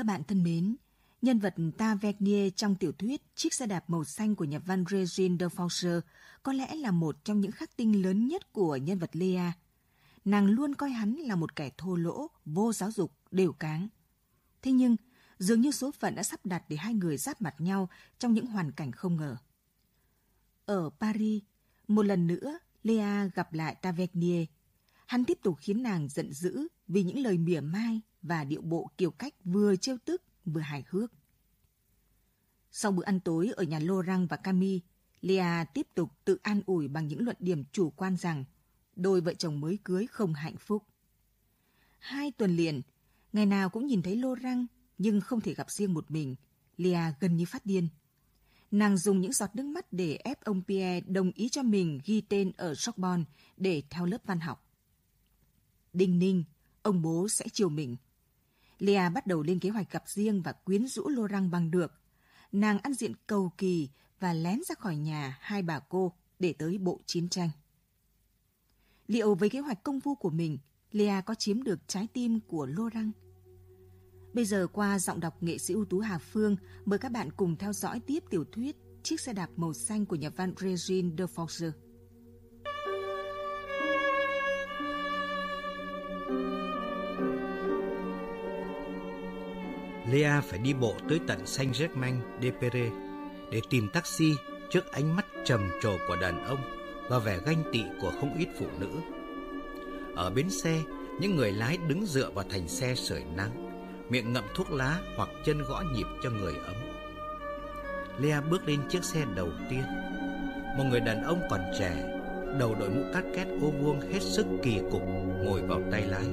Các bạn thân mến, nhân vật Tavernier trong tiểu thuyết Chiếc xe đạp màu xanh của nhà văn Regine de Faucher có lẽ là một trong những khắc tinh lớn nhất của nhân vật Lea. Nàng luôn coi hắn là một kẻ thô lỗ, vô giáo dục, đều cáng. Thế nhưng, dường như số phận đã sắp đặt để hai người giáp mặt nhau trong những hoàn cảnh không ngờ. Ở Paris, một lần nữa, Lea gặp lại Tavernier. Hắn tiếp tục khiến nàng giận dữ vì những lời mỉa mai và điệu bộ kiểu cách vừa trêu tức vừa hài hước. Sau bữa ăn tối ở nhà Laurent và Camille, Lea tiếp tục tự an ủi bằng những luận điểm chủ quan rằng đôi vợ chồng mới cưới không hạnh phúc. Hai tuần liền, ngày nào cũng nhìn thấy Laurent nhưng không thể gặp riêng một mình, Lea gần như phát điên. Nàng dùng những giọt nước mắt để ép ông Pierre đồng ý cho mình ghi tên ở Sorbonne để theo lớp văn học. Đinh ninh, ông bố sẽ chiều mình. Lea bắt đầu lên kế hoạch gặp riêng và quyến rũ Laurent bằng được. Nàng ăn diện cầu kỳ và lén ra khỏi nhà hai bà cô để tới bộ chiến tranh. Liệu với kế hoạch công phu của mình, Lea có chiếm được trái tim của Laurent? Bây giờ qua giọng đọc nghệ sĩ ưu tú Hà Phương, mời các bạn cùng theo dõi tiếp tiểu thuyết Chiếc xe đạp màu xanh của nhà văn Regine de Forger. Lea phải đi bộ tới tận Saint-Germain-de-Pere để tìm taxi trước ánh mắt trầm trồ của đàn ông và vẻ ganh tị của không ít phụ nữ. Ở bến xe, những người lái đứng dựa vào thành xe sưởi nắng miệng ngậm thuốc lá hoặc chân gõ nhịp cho người ấm. Lea bước lên chiếc xe đầu tiên. Một người đàn ông còn trẻ, đầu đội mũ cát két ô vuông hết sức kỳ cục, ngồi vào tay lái.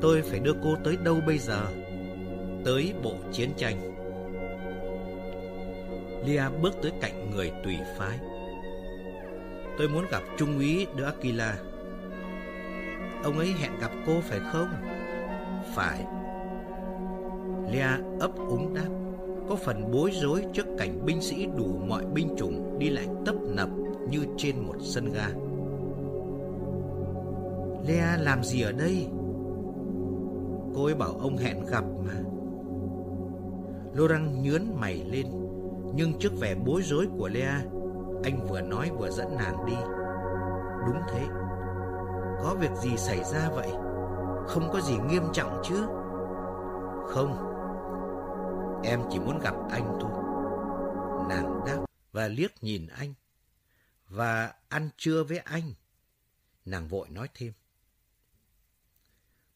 Tôi phải đưa cô tới đâu bây giờ? Tới bộ chiến tranh. Lia bước tới cạnh người tùy phái. Tôi muốn gặp Trung úy de Aquila. Ông ấy hẹn gặp cô phải không? Phải Lia ấp úng đáp Có phần bối rối trước cảnh binh sĩ đủ mọi binh chủng Đi lại tấp nập như trên một sân ga Lea làm gì ở đây Cô ấy bảo ông hẹn gặp mà Laurent nhướn mày lên. Nhưng trước vẻ bối rối của Lea, Anh vừa nói vừa dẫn nàng đi. Đúng thế. Có việc gì xảy ra vậy? Không có gì nghiêm trọng chứ? Không. Em chỉ muốn gặp anh thôi. Nàng đáp và liếc nhìn anh. Và ăn trưa với anh. Nàng vội nói thêm.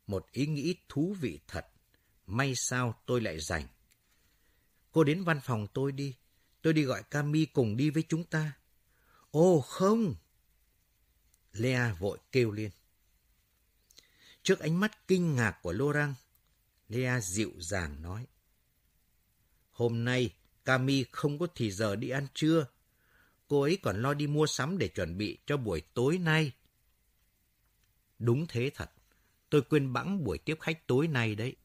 Một ý nghĩ thú vị thật. May sao tôi lại rảnh. Cô đến văn phòng tôi đi Tôi đi gọi Cami cùng đi với chúng ta Ồ không Lea vội kêu lên Trước ánh mắt kinh ngạc của Laurent, Lea dịu dàng nói. Hôm nay, Cami không có thì giờ đi ăn trưa. Cô ấy còn lo đi mua sắm để chuẩn bị cho buổi tối nay. Đúng thế thật. Tôi quên bẵng buổi tiếp khách tối nay đấy.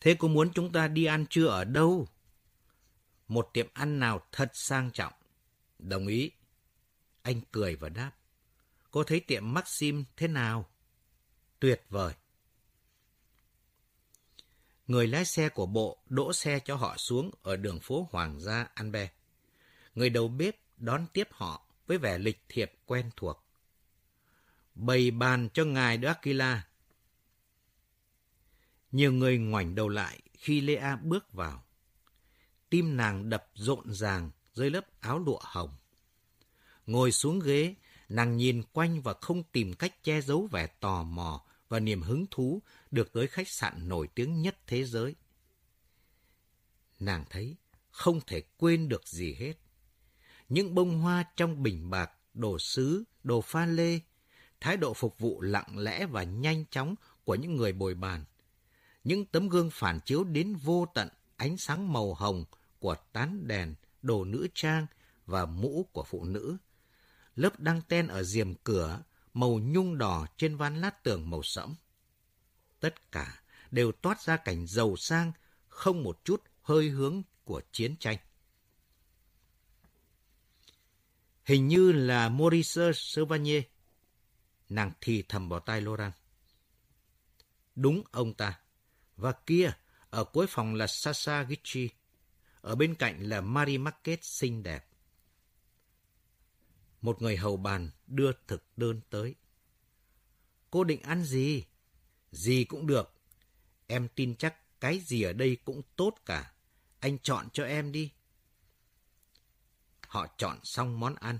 Thế cô muốn chúng ta đi ăn trưa ở đâu? Một tiệm ăn nào thật sang trọng. Đồng ý. Anh cười và đáp. Cô thấy tiệm Maxim thế nào? tuyệt vời. Người lái xe của bộ đỗ xe cho họ xuống ở đường phố Hoàng gia Anbe. Người đầu bếp đón tiếp họ với vẻ lịch thiệp quen thuộc. Bày bàn cho ngài Dracula. Nhiều người ngoảnh đầu lại khi Lea bước vào. Tim nàng đập rộn ràng dưới lớp áo lụa hồng. Ngồi xuống ghế, nàng nhìn quanh và không tìm cách che giấu vẻ tò mò và niềm hứng thú được tới khách sạn nổi tiếng nhất thế giới. Nàng thấy không thể quên được gì hết. Những bông hoa trong bình bạc, đồ sứ, đồ pha lê, thái độ phục vụ lặng lẽ và nhanh chóng của những người bồi bàn. Những tấm gương phản chiếu đến vô tận ánh sáng màu hồng của tán đèn, đồ nữ trang và mũ của phụ nữ. Lớp đăng ten ở diềm cửa màu nhung đỏ trên ván lát tường màu sẫm. Tất cả đều toát ra cảnh giàu sang, không một chút hơi hướng của chiến tranh. Hình như là Maurice Chevalier. Nàng thì thầm vào tai Laurent. Đúng ông ta. Và kia, Ở cuối phòng là Sasa Gichi. Ở bên cạnh là Mary Market xinh đẹp. Một người hầu bàn đưa thực đơn tới. Cô định ăn gì? Gì cũng được. Em tin chắc cái gì ở đây cũng tốt cả. Anh chọn cho em đi. Họ chọn xong món ăn.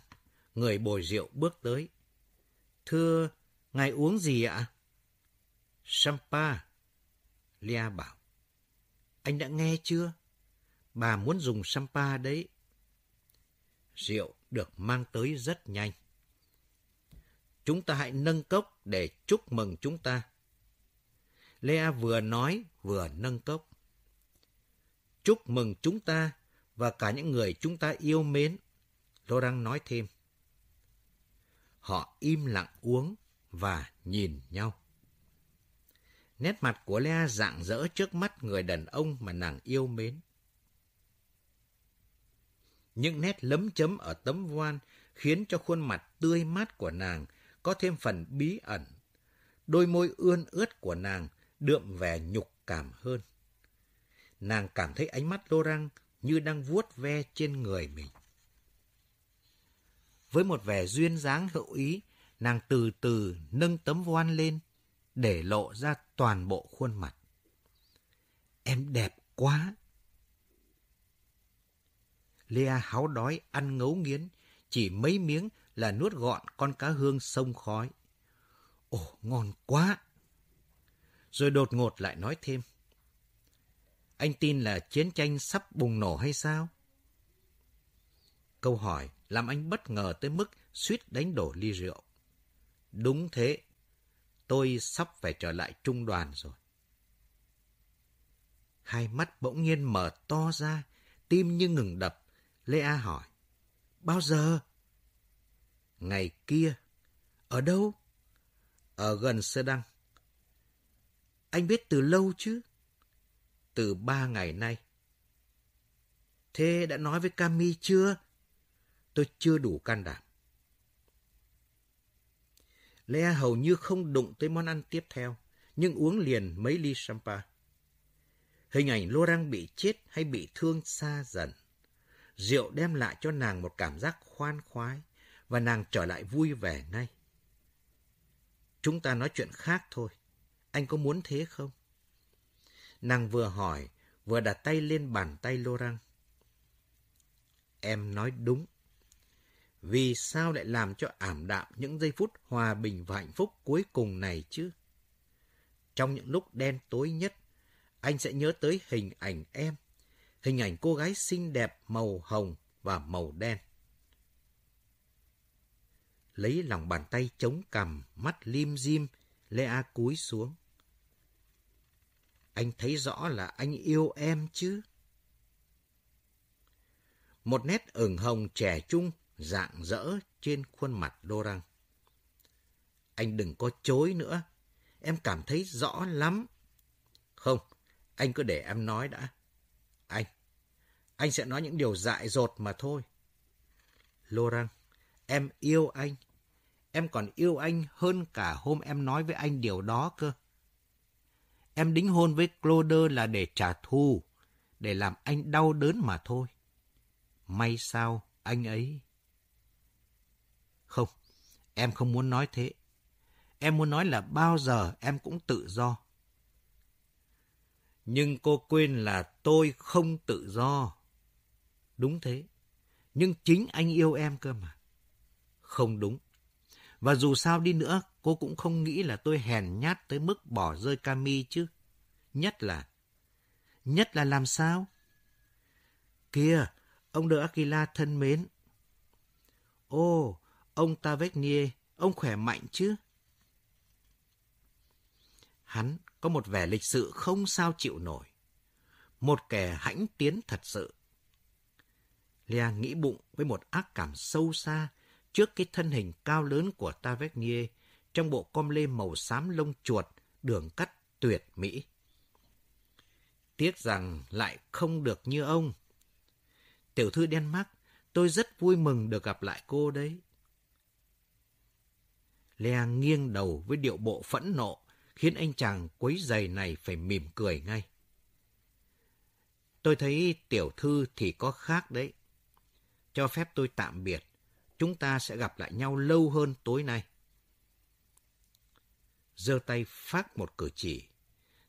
Người bồi rượu bước tới. Thưa, ngài uống gì ạ? Champa. Lia bảo. Anh đã nghe chưa? Bà muốn dùng Sampa đấy. Rượu được mang tới rất nhanh. Chúng ta hãy nâng cốc để chúc mừng chúng ta. Lea vừa nói, vừa nâng cốc. Chúc mừng chúng ta và cả những người chúng ta yêu mến. Laurent nói thêm. Họ im lặng uống và nhìn nhau. Nét mặt của Lea rạng rỡ trước mắt người đàn ông mà nàng yêu mến. Những nét lấm chấm ở tấm voan khiến cho khuôn mặt tươi mát của nàng có thêm phần bí ẩn. Đôi môi ươn ướt của nàng đượm vẻ nhục cảm hơn. Nàng cảm thấy ánh mắt Laurent như đang vuốt ve trên người mình. Với một vẻ duyên dáng hữu ý, nàng từ từ nâng tấm voan lên, để lộ ra toàn bộ khuôn mặt. Em đẹp quá! Lea háo đói ăn ngấu nghiến, chỉ mấy miếng là nuốt gọn con cá hương sông khói. Ồ, ngon quá! Rồi đột ngột lại nói thêm. Anh tin là chiến tranh sắp bùng nổ hay sao? Câu hỏi làm anh bất ngờ tới mức suýt đánh đổ ly rượu. Đúng thế, tôi sắp phải trở lại trung đoàn rồi. Hai mắt bỗng nhiên mở to ra, tim như ngừng đập. Lê A hỏi, bao giờ? Ngày kia. Ở đâu? Ở gần Sơ Đăng. Anh biết từ lâu chứ? Từ ba ngày nay. Thế đã nói với Cami chưa? Tôi chưa đủ can đảm. Lea hầu như không đụng tới món ăn tiếp theo, nhưng uống liền mấy ly champagne. Hình ảnh Laurent bị chết hay bị thương xa dần. Rượu đem lại cho nàng một cảm giác khoan khoái, và nàng trở lại vui vẻ ngay. Chúng ta nói chuyện khác thôi. Anh có muốn thế không? Nàng vừa hỏi, vừa đặt tay lên bàn tay Laurent. Em nói đúng. Vì sao lại làm cho ảm đạm những giây phút hòa bình và hạnh phúc cuối cùng này chứ? Trong những lúc đen tối nhất, anh sẽ nhớ tới hình ảnh em, hình ảnh cô gái xinh đẹp màu hồng và màu đen. Lấy lòng bàn tay chống cằm, mắt lim dim, Lea cúi xuống. Anh thấy rõ là anh yêu em chứ? Một nét ửng hồng trẻ trung dạng dỡ trên khuôn mặt Đô Răng. Anh đừng có chối nữa, em cảm thấy rõ lắm. Không, anh cứ để em nói đã. Anh, anh sẽ nói những điều dại dột mà thôi. Laurent, em yêu anh. Em còn yêu anh hơn cả hôm em nói với anh điều đó cơ. Em đính hôn với Claude là để trả thù, để làm anh đau đớn mà thôi. May sao anh ấy không, em không muốn nói thế. Em muốn nói là bao giờ em cũng tự do. Nhưng cô quên là tôi không tự do. Đúng thế. Nhưng chính anh yêu em cơ mà. Không đúng. Và dù sao đi nữa, cô cũng không nghĩ là tôi hèn nhát tới mức bỏ rơi Cami chứ. Nhất là... Nhất là làm sao? Kìa, ông đỡ Aquila thân mến. Ô, Ông Tavernier, ông khỏe mạnh chứ? Hắn có một vẻ lịch sự không sao chịu nổi. Một kẻ hãnh tiến thật sự. Lea nghĩ bụng với một ác cảm sâu xa trước cái thân hình cao lớn của Tavernier trong bộ com lê màu xám lông chuột, đường cắt tuyệt mỹ. Tiếc rằng lại không được như ông. Tiểu thư Denmark, tôi rất vui mừng được gặp lại cô đấy. Lea nghiêng đầu với điệu bộ phẫn nộ, khiến anh chàng quấy giày này phải mỉm cười ngay. Tôi thấy tiểu thư thì có khác đấy. Cho phép tôi tạm biệt. Chúng ta sẽ gặp lại nhau lâu hơn tối nay. giơ tay phát một cử chỉ.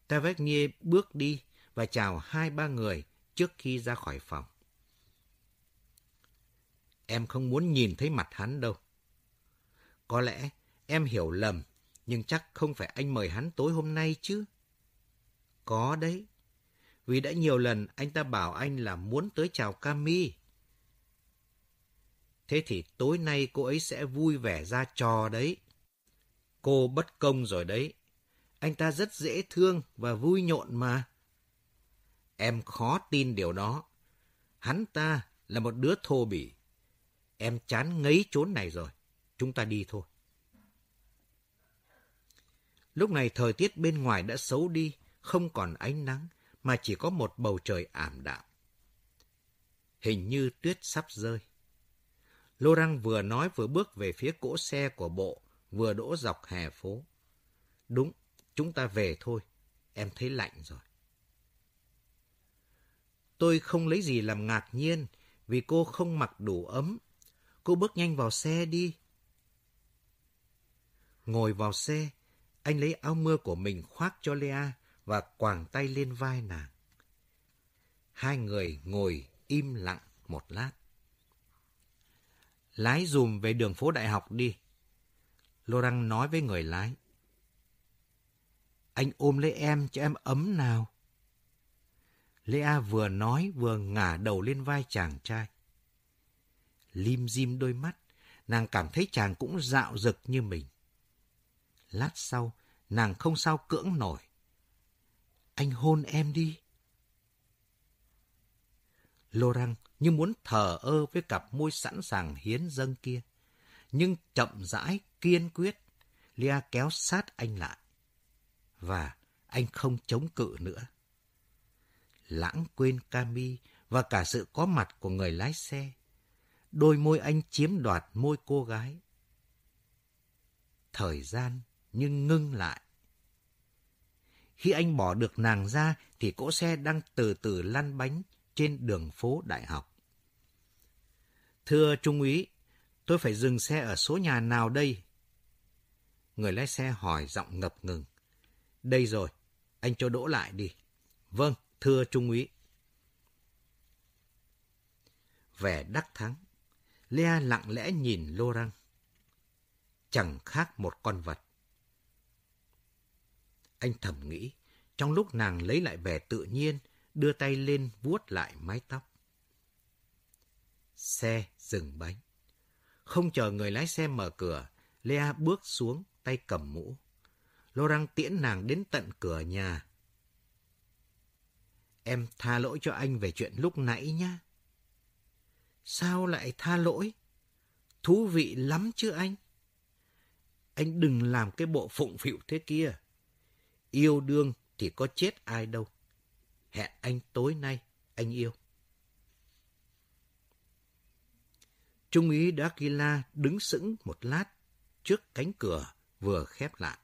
Tavernier bước đi và chào hai ba người trước khi ra khỏi phòng. Em không muốn nhìn thấy mặt hắn đâu. Có lẽ em hiểu lầm, nhưng chắc không phải anh mời hắn tối hôm nay chứ. Có đấy. Vì đã nhiều lần anh ta bảo anh là muốn tới chào Cami. Thế thì tối nay cô ấy sẽ vui vẻ ra trò đấy. Cô bất công rồi đấy. Anh ta rất dễ thương và vui nhộn mà. Em khó tin điều đó. Hắn ta là một đứa thô bỉ. Em chán ngấy chốn này rồi. Chúng ta đi thôi. Lúc này thời tiết bên ngoài đã xấu đi, không còn ánh nắng, mà chỉ có một bầu trời ảm đạm. Hình như tuyết sắp rơi. Laurent vừa nói vừa bước về phía cỗ xe của bộ, vừa đỗ dọc hè phố. Đúng, chúng ta về thôi. Em thấy lạnh rồi. Tôi không lấy gì làm ngạc nhiên vì cô không mặc đủ ấm. Cô bước nhanh vào xe đi. Ngồi vào xe, anh lấy áo mưa của mình khoác cho Lea và quàng tay lên vai nàng. Hai người ngồi im lặng một lát. Lái dùm về đường phố đại học đi. Laurent nói với người lái. Anh ôm lấy em cho em ấm nào. Lea vừa nói vừa ngả đầu lên vai chàng trai. Lim dim đôi mắt, nàng cảm thấy chàng cũng dạo rực như mình. Lát sau, nàng không sao cưỡng nổi. Anh hôn em đi. Laurent như muốn thờ ơ với cặp môi sẵn sàng hiến dâng kia. Nhưng chậm rãi, kiên quyết, Lia kéo sát anh lại. Và anh không chống cự nữa. Lãng quên Cami và cả sự có mặt của người lái xe. Đôi môi anh chiếm đoạt môi cô gái. Thời gian nhưng ngưng lại. Khi anh bỏ được nàng ra thì cỗ xe đang từ từ lăn bánh trên đường phố đại học. Thưa Trung úy, tôi phải dừng xe ở số nhà nào đây? Người lái xe hỏi giọng ngập ngừng. Đây rồi, anh cho đỗ lại đi. Vâng, thưa Trung úy. Vẻ đắc thắng, Lea lặng lẽ nhìn Lô Răng. Chẳng khác một con vật. Anh thầm nghĩ, trong lúc nàng lấy lại vẻ tự nhiên, đưa tay lên vuốt lại mái tóc. Xe dừng bánh. Không chờ người lái xe mở cửa, Lea bước xuống, tay cầm mũ. Laurent tiễn nàng đến tận cửa nhà. Em tha lỗi cho anh về chuyện lúc nãy nhá. Sao lại tha lỗi? Thú vị lắm chứ anh. Anh đừng làm cái bộ phụng phịu thế kia. Yêu đương thì có chết ai đâu. Hẹn anh tối nay, anh yêu. Trung úy D'Aquila đứng sững một lát trước cánh cửa vừa khép lại.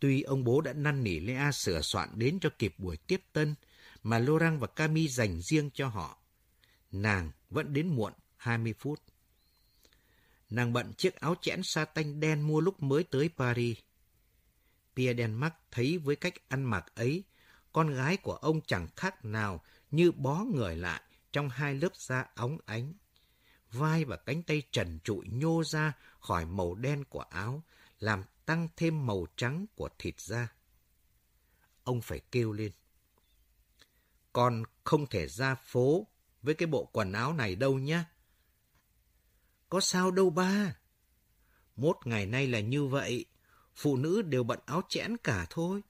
Tuy ông bố đã năn nỉ Lea sửa soạn đến cho kịp buổi tiếp tân mà Laurent và cami dành riêng cho họ, nàng vẫn đến muộn 20 phút. Nàng bận chiếc áo chẽn sa tanh đen mua lúc mới tới Paris. Pierre Denmark thấy với cách ăn mặc ấy, con gái của ông chẳng khác nào như bó người lại trong hai lớp da óng ánh. Vai và cánh tay trần trụi nhô ra khỏi màu đen của áo, làm tăng thêm màu trắng của thịt da. Ông phải kêu lên. Con không thể ra phố với cái bộ quần áo này đâu nhá. Có sao đâu ba. Mốt ngày nay là như vậy, phụ nữ đều bận áo chẽn cả thôi.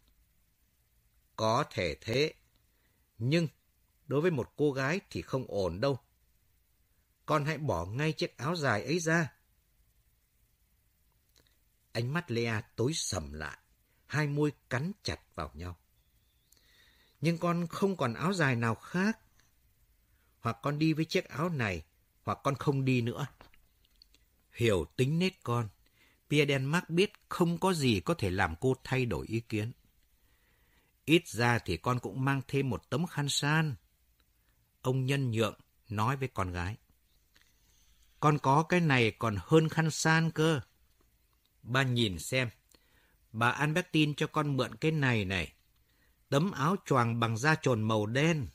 Có thể thế, nhưng đối với một cô gái thì không ổn đâu. Con hãy bỏ ngay chiếc áo dài ấy ra. Ánh mắt Lea tối sầm lại, hai môi cắn chặt vào nhau. Nhưng con không còn áo dài nào khác. Hoặc con đi với chiếc áo này, hoặc con không đi nữa. Hiểu tính nết con, Pierre Denmark biết không có gì có thể làm cô thay đổi ý kiến. Ít ra thì con cũng mang thêm một tấm khăn san. Ông nhân nhượng nói với con gái. Con có cái này còn hơn khăn san cơ. Ba nhìn xem. Bà Albertine cho con mượn cái này này. Tấm áo choàng bằng da trồn màu đen.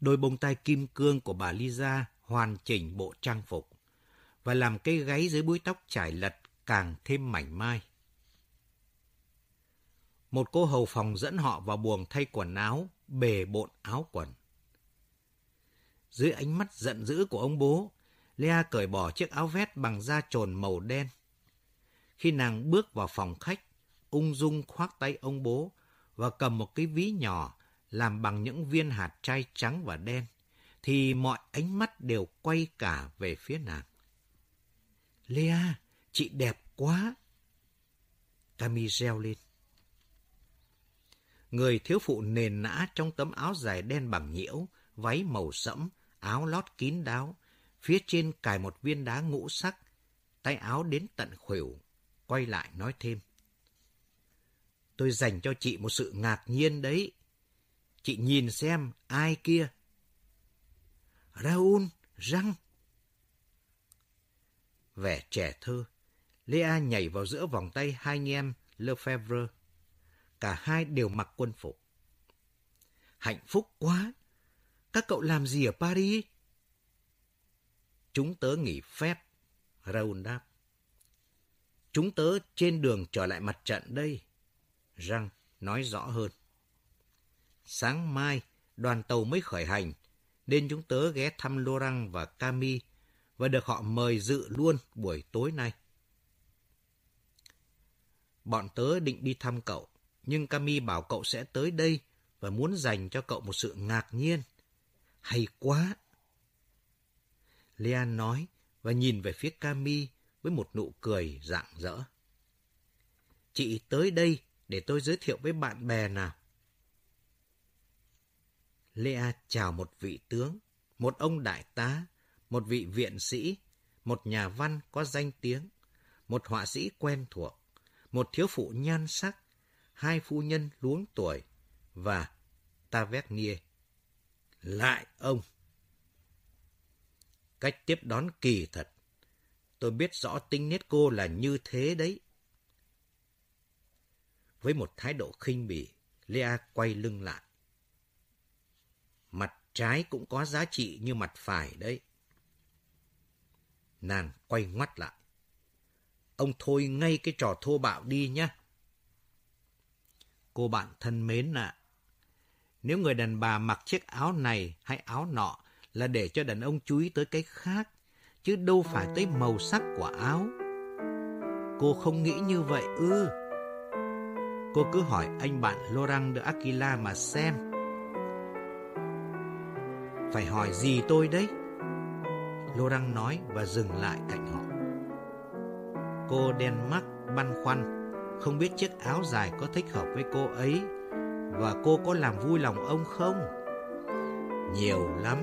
Đôi bông tai kim cương của bà Lisa hoàn chỉnh bộ trang phục và làm cây gáy dưới búi tóc trải lật càng thêm mảnh mai. Một cô hầu phòng dẫn họ vào buồng thay quần áo, bề bộn áo quần. Dưới ánh mắt giận dữ của ông bố, Lea cởi bỏ chiếc áo vest bằng da trồn màu đen. Khi nàng bước vào phòng khách, ung dung khoác tay ông bố và cầm một cái ví nhỏ làm bằng những viên hạt trai trắng và đen, thì mọi ánh mắt đều quay cả về phía nàng. Lea, chị đẹp quá! Cami reo lên. Người thiếu phụ nền nã trong tấm áo dài đen bằng nhiễu, váy màu sẫm, áo lót kín đáo, phía trên cài một viên đá ngũ sắc, tay áo đến tận khuỷu, quay lại nói thêm. Tôi dành cho chị một sự ngạc nhiên đấy. Chị nhìn xem ai kia. Raoul, răng. Vẻ trẻ thơ, Lea nhảy vào giữa vòng tay hai anh em Lefebvre. Cả hai đều mặc quân phục. Hạnh phúc quá! Các cậu làm gì ở Paris? Chúng tớ nghỉ phép, Raoul đáp. Chúng tớ trên đường trở lại mặt trận đây. Răng nói rõ hơn. Sáng mai, đoàn tàu mới khởi hành, nên chúng tớ ghé thăm Laurent và Camille và được họ mời dự luôn buổi tối nay. Bọn tớ định đi thăm cậu, nhưng Cami bảo cậu sẽ tới đây và muốn dành cho cậu một sự ngạc nhiên. Hay quá! Lean nói và nhìn về phía Cami với một nụ cười rạng rỡ. Chị tới đây để tôi giới thiệu với bạn bè nào. Lea chào một vị tướng, một ông đại tá, một vị viện sĩ, một nhà văn có danh tiếng, một họa sĩ quen thuộc, một thiếu phụ nhan sắc, hai phu nhân luống tuổi và Tavernier. Lại ông! Cách tiếp đón kỳ thật. Tôi biết rõ tính nết cô là như thế đấy. Với một thái độ khinh bỉ, Lea quay lưng lại. Mặt trái cũng có giá trị như mặt phải đấy. Nàng quay ngoắt lại. Ông thôi ngay cái trò thô bạo đi nhé. Cô bạn thân mến ạ. Nếu người đàn bà mặc chiếc áo này hay áo nọ là để cho đàn ông chú ý tới cái khác, chứ đâu phải tới màu sắc của áo. Cô không nghĩ như vậy ư. Cô cứ hỏi anh bạn Laurent de Aquila mà xem. Phải hỏi gì tôi đấy? Laurent nói và dừng lại cạnh họ. Cô đen mắt, băn khoăn, không biết chiếc áo dài có thích hợp với cô ấy và cô có làm vui lòng ông không? Nhiều lắm.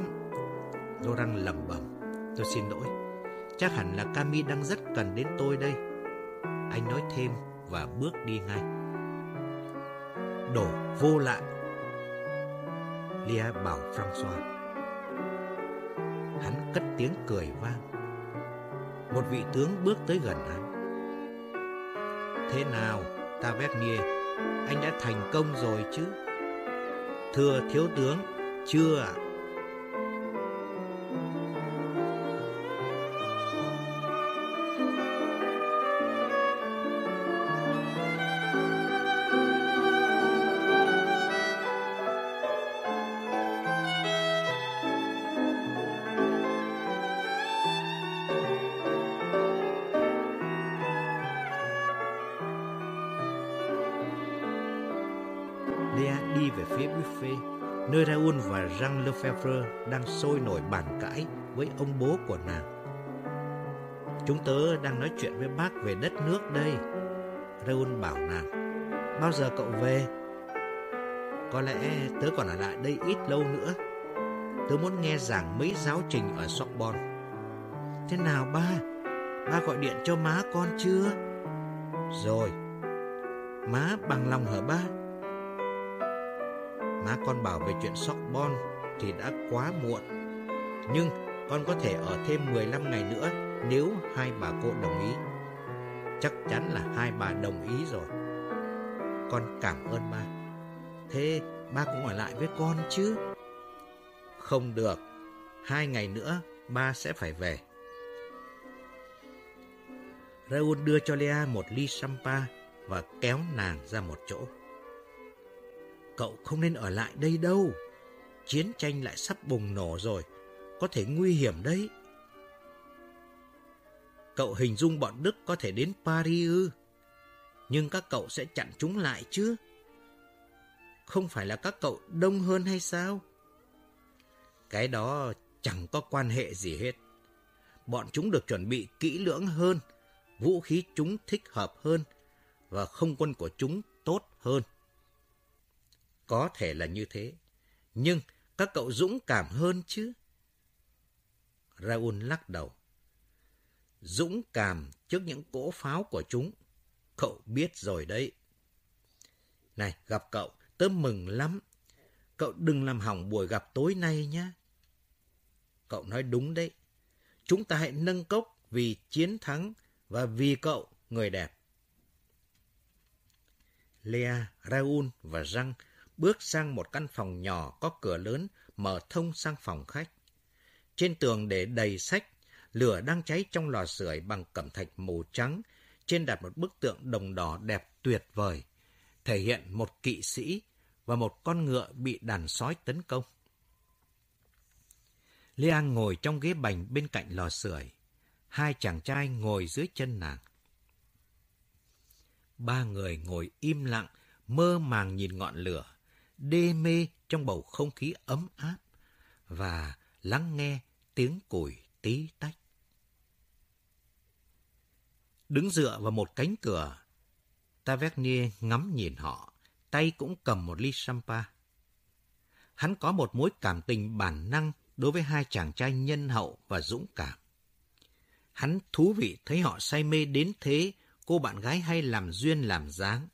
Laurent lẩm bẩm. Tôi xin lỗi. Chắc hẳn là Cami đang rất cần đến tôi đây. Anh nói thêm và bước đi ngay. Đổ vô lại. Lia bảo Francois. Hắn cất tiếng cười vang. Một vị tướng bước tới gần hắn. Thế nào, Tavernier, anh đã thành công rồi chứ? Thưa thiếu tướng, chưa ạ. Đi về phía buffet, nơi Raoul và Jean Lefebvre đang sôi nổi bàn cãi với ông bố của nàng. Chúng tớ đang nói chuyện với bác về đất nước đây. Raoul bảo nàng, bao giờ cậu về? Có lẽ tớ còn ở lại đây ít lâu nữa. Tớ muốn nghe giảng mấy giáo trình ở Sorbonne. Thế nào ba? Ba gọi điện cho má con chưa? Rồi. Má bằng lòng hả ba? Má con bảo về chuyện Sorbonne thì đã quá muộn. Nhưng con có thể ở thêm 15 ngày nữa nếu hai bà cô đồng ý. Chắc chắn là hai bà đồng ý rồi. Con cảm ơn ba. Thế ba cũng ở lại với con chứ? Không được. Hai ngày nữa ba sẽ phải về. Raoul đưa cho Lea một ly sampa và kéo nàng ra một chỗ. Cậu không nên ở lại đây đâu. Chiến tranh lại sắp bùng nổ rồi. Có thể nguy hiểm đấy. Cậu hình dung bọn Đức có thể đến Paris ư? Nhưng các cậu sẽ chặn chúng lại chứ? Không phải là các cậu đông hơn hay sao? Cái đó chẳng có quan hệ gì hết. Bọn chúng được chuẩn bị kỹ lưỡng hơn, vũ khí chúng thích hợp hơn và không quân của chúng tốt hơn. Có thể là như thế, nhưng các cậu dũng cảm hơn chứ? Raoul lắc đầu. Dũng cảm trước những cỗ pháo của chúng. Cậu biết rồi đấy. Này, gặp cậu, tớ mừng lắm. Cậu đừng làm hỏng buổi gặp tối nay nhé. Cậu nói đúng đấy. Chúng ta hãy nâng cốc vì chiến thắng và vì cậu, người đẹp. Lea, Raoul và Răng bước sang một căn phòng nhỏ có cửa lớn mở thông sang phòng khách. Trên tường để đầy sách, lửa đang cháy trong lò sưởi bằng cẩm thạch màu trắng, trên đặt một bức tượng đồng đỏ đẹp tuyệt vời, thể hiện một kỵ sĩ và một con ngựa bị đàn sói tấn công. Lea ngồi trong ghế bành bên cạnh lò sưởi, hai chàng trai ngồi dưới chân nàng. Ba người ngồi im lặng, mơ màng nhìn ngọn lửa, đê mê trong bầu không khí ấm áp và lắng nghe tiếng củi tí tách. Đứng dựa vào một cánh cửa, Tavernier ngắm nhìn họ, tay cũng cầm một ly sampa. Hắn có một mối cảm tình bản năng đối với hai chàng trai nhân hậu và dũng cảm. Hắn thú vị thấy họ say mê đến thế, cô bạn gái hay làm duyên làm dáng,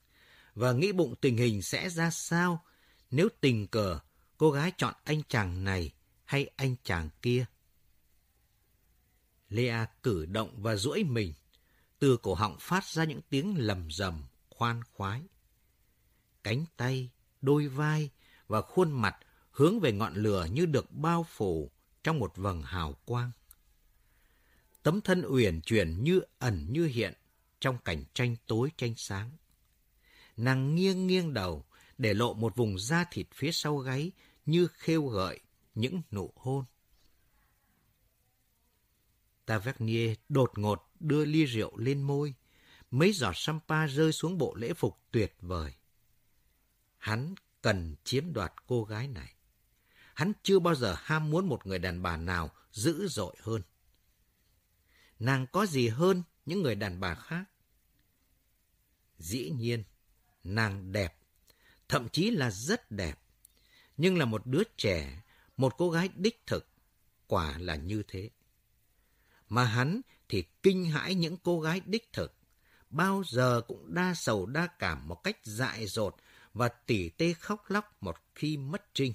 và nghĩ bụng tình hình sẽ ra sao nếu tình cờ cô gái chọn anh chàng này hay anh chàng kia. Lea cử động và duỗi mình, từ cổ họng phát ra những tiếng lầm rầm, khoan khoái. Cánh tay, đôi vai và khuôn mặt hướng về ngọn lửa như được bao phủ trong một vầng hào quang. Tấm thân uyển chuyển như ẩn như hiện trong cảnh tranh tối tranh sáng. Nàng nghiêng nghiêng đầu để lộ một vùng da thịt phía sau gáy như khêu gợi những nụ hôn. Tavernier đột ngột đưa ly rượu lên môi, mấy giọt sampa rơi xuống bộ lễ phục tuyệt vời. Hắn cần chiếm đoạt cô gái này. Hắn chưa bao giờ ham muốn một người đàn bà nào dữ dội hơn. Nàng có gì hơn những người đàn bà khác? Dĩ nhiên, nàng đẹp, thậm chí là rất đẹp. Nhưng là một đứa trẻ, một cô gái đích thực, quả là như thế. Mà hắn thì kinh hãi những cô gái đích thực, bao giờ cũng đa sầu đa cảm một cách dại dột và tỉ tê khóc lóc một khi mất trinh.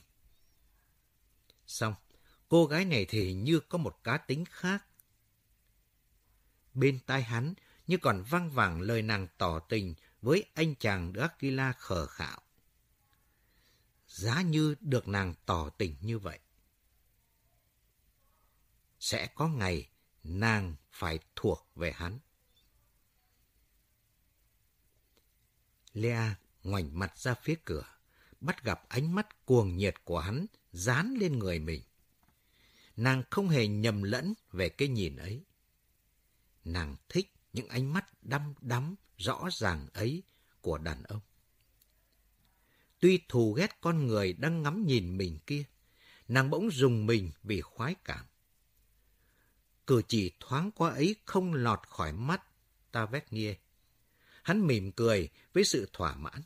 Xong, cô gái này thì như có một cá tính khác. Bên tai hắn như còn văng vẳng lời nàng tỏ tình với anh chàng Dracula khờ khạo. Giá như được nàng tỏ tình như vậy. Sẽ có ngày nàng phải thuộc về hắn. Lea ngoảnh mặt ra phía cửa, bắt gặp ánh mắt cuồng nhiệt của hắn dán lên người mình. Nàng không hề nhầm lẫn về cái nhìn ấy. Nàng thích những ánh mắt đăm đắm, rõ ràng ấy của đàn ông. Tuy thù ghét con người đang ngắm nhìn mình kia, nàng bỗng dùng mình vì khoái cảm. Cử chỉ thoáng qua ấy không lọt khỏi mắt ta vét nghe. Hắn mỉm cười với sự thỏa mãn.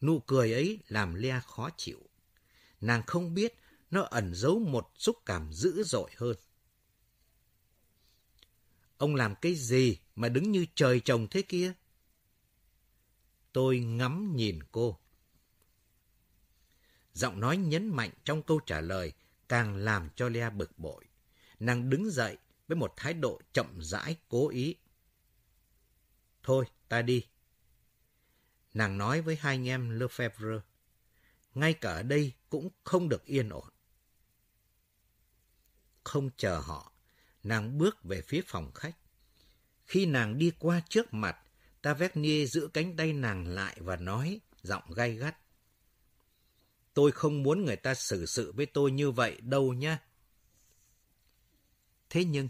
Nụ cười ấy làm Lea khó chịu. Nàng không biết nó ẩn giấu một xúc cảm dữ dội hơn. Ông làm cái gì mà đứng như trời trồng thế kia? Tôi ngắm nhìn cô. Giọng nói nhấn mạnh trong câu trả lời càng làm cho Lea bực bội. Nàng đứng dậy với một thái độ chậm rãi cố ý. Thôi, ta đi. Nàng nói với hai anh em Lefebvre. Ngay cả ở đây cũng không được yên ổn. Không chờ họ, nàng bước về phía phòng khách. Khi nàng đi qua trước mặt, Tavernier giữ cánh tay nàng lại và nói, giọng gay gắt. Tôi không muốn người ta xử sự với tôi như vậy đâu nhá. Thế nhưng,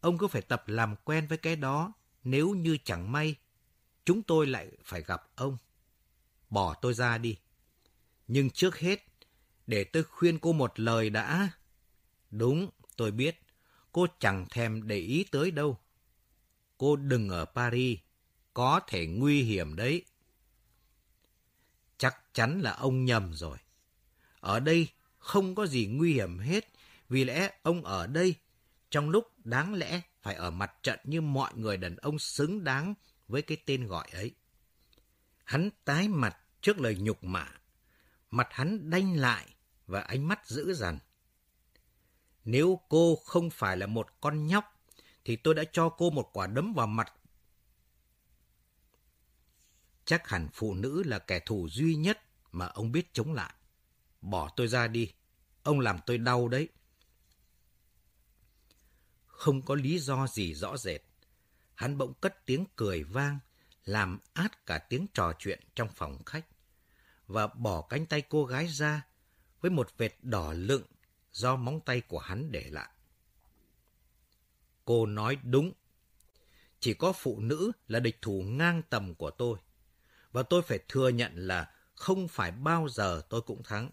ông cứ phải tập làm quen với cái đó, nếu như chẳng may, chúng tôi lại phải gặp ông. Bỏ tôi ra đi. Nhưng trước hết, để tôi khuyên cô một lời đã. Đúng, tôi biết, cô chẳng thèm để ý tới đâu. Cô đừng ở Paris, có thể nguy hiểm đấy. Chắc chắn là ông nhầm rồi. Ở đây không có gì nguy hiểm hết, vì lẽ ông ở đây trong lúc đáng lẽ phải ở mặt trận như mọi người đàn ông xứng đáng với cái tên gọi ấy. Hắn tái mặt trước lời nhục mạ, mặt hắn đanh lại và ánh mắt dữ dằn. Nếu cô không phải là một con nhóc, thì tôi đã cho cô một quả đấm vào mặt. Chắc hẳn phụ nữ là kẻ thù duy nhất mà ông biết chống lại. Bỏ tôi ra đi, ông làm tôi đau đấy. Không có lý do gì rõ rệt. Hắn bỗng cất tiếng cười vang, làm át cả tiếng trò chuyện trong phòng khách, và bỏ cánh tay cô gái ra với một vệt đỏ lựng do móng tay của hắn để lại. Cô nói đúng. Chỉ có phụ nữ là địch thủ ngang tầm của tôi. Và tôi phải thừa nhận là không phải bao giờ tôi cũng thắng.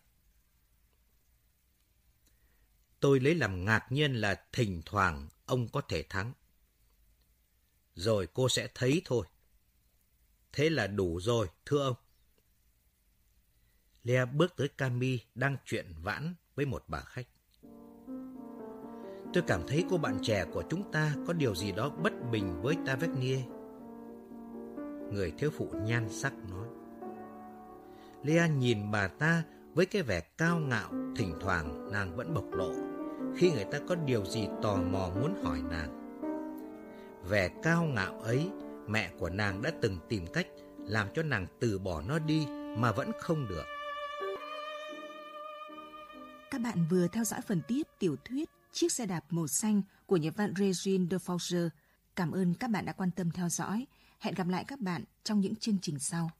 Tôi lấy làm ngạc nhiên là thỉnh thoảng ông có thể thắng. Rồi cô sẽ thấy thôi. Thế là đủ rồi, thưa ông. Lea bước tới Cami đang chuyện vãn với một bà khách. Tôi cảm thấy cô bạn trẻ của chúng ta có điều gì đó bất bình với Tavernier. Người thiếu phụ nhan sắc nói. Lea nhìn bà ta với cái vẻ cao ngạo, thỉnh thoảng nàng vẫn bộc lộ khi người ta có điều gì tò mò muốn hỏi nàng. Vẻ cao ngạo ấy, mẹ của nàng đã từng tìm cách làm cho nàng từ bỏ nó đi mà vẫn không được. Các bạn vừa theo dõi phần tiếp tiểu thuyết Chiếc xe đạp màu xanh của nhà văn Regine de Forger. Cảm ơn các bạn đã quan tâm theo dõi. Hẹn gặp lại các bạn trong những chương trình sau.